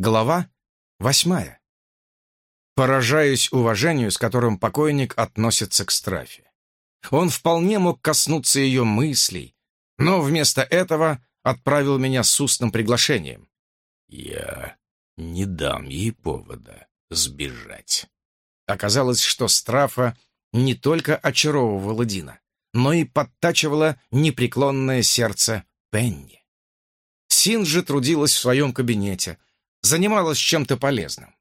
Глава восьмая. Поражаюсь уважению, с которым покойник относится к Страфе. Он вполне мог коснуться ее мыслей, но вместо этого отправил меня с устным приглашением. Я не дам ей повода сбежать. Оказалось, что Страфа не только очаровывала Дина, но и подтачивала непреклонное сердце Пенни. Син же трудилась в своем кабинете, занималась чем-то полезным.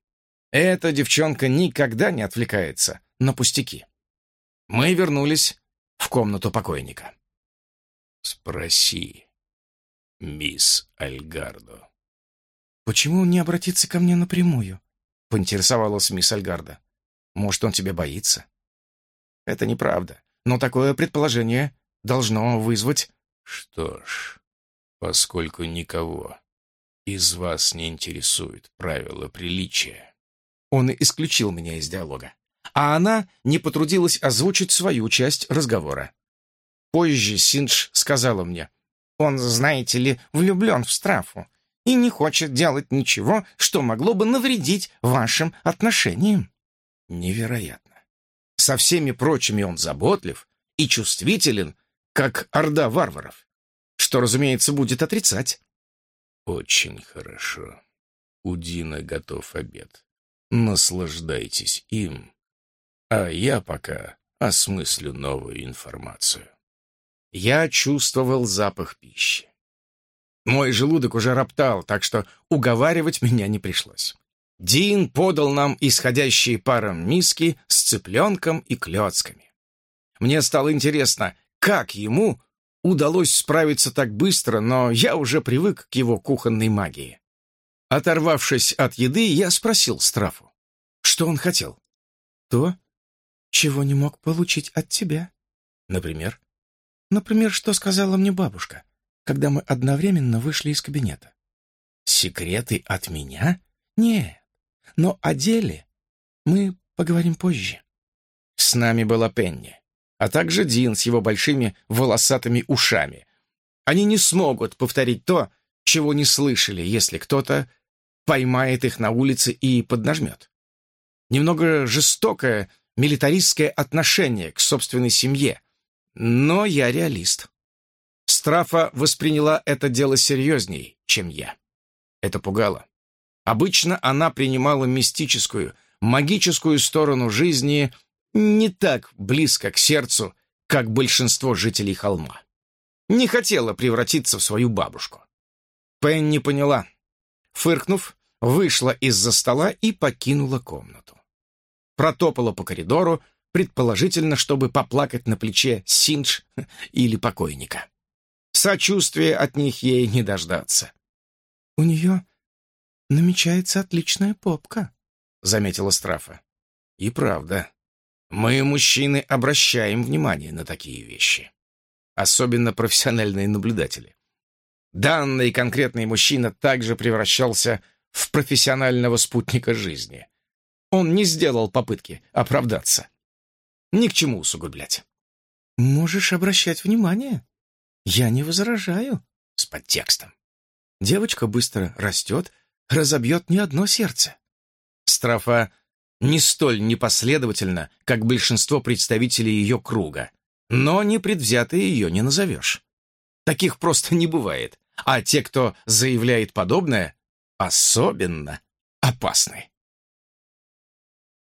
Эта девчонка никогда не отвлекается на пустяки. Мы вернулись в комнату покойника. «Спроси, мисс Альгардо». «Почему он не обратится ко мне напрямую?» — поинтересовалась мисс Альгарда. «Может, он тебя боится?» «Это неправда, но такое предположение должно вызвать...» «Что ж, поскольку никого из вас не интересуют правила приличия». Он исключил меня из диалога. А она не потрудилась озвучить свою часть разговора. Позже Синдж сказала мне, «Он, знаете ли, влюблен в Страфу и не хочет делать ничего, что могло бы навредить вашим отношениям». Невероятно. Со всеми прочими он заботлив и чувствителен, как орда варваров, что, разумеется, будет отрицать. «Очень хорошо. У Дина готов обед. Наслаждайтесь им, а я пока осмыслю новую информацию». Я чувствовал запах пищи. Мой желудок уже роптал, так что уговаривать меня не пришлось. Дин подал нам исходящие паром миски с цыпленком и клетками. Мне стало интересно, как ему удалось справиться так быстро, но я уже привык к его кухонной магии. Оторвавшись от еды, я спросил Страфу, что он хотел. То, чего не мог получить от тебя. Например? Например, что сказала мне бабушка, когда мы одновременно вышли из кабинета. Секреты от меня? Нет. Но о деле мы поговорим позже. С нами была Пенни а также Дин с его большими волосатыми ушами. Они не смогут повторить то, чего не слышали, если кто-то поймает их на улице и поднажмет. Немного жестокое милитаристское отношение к собственной семье, но я реалист. Страфа восприняла это дело серьезней, чем я. Это пугало. Обычно она принимала мистическую, магическую сторону жизни не так близко к сердцу, как большинство жителей холма. Не хотела превратиться в свою бабушку. Пенни поняла. Фыркнув, вышла из-за стола и покинула комнату. Протопала по коридору, предположительно, чтобы поплакать на плече Синдж или покойника. Сочувствия от них ей не дождаться. «У нее намечается отличная попка», — заметила Страфа. «И правда, мы, мужчины, обращаем внимание на такие вещи. Особенно профессиональные наблюдатели. Данный конкретный мужчина также превращался в профессионального спутника жизни. Он не сделал попытки оправдаться. Ни к чему усугублять. «Можешь обращать внимание. Я не возражаю», с подтекстом. Девочка быстро растет, разобьет не одно сердце. Страфа не столь непоследовательно, как большинство представителей ее круга, но непредвзятой ее не назовешь. Таких просто не бывает, а те, кто заявляет подобное, особенно опасны.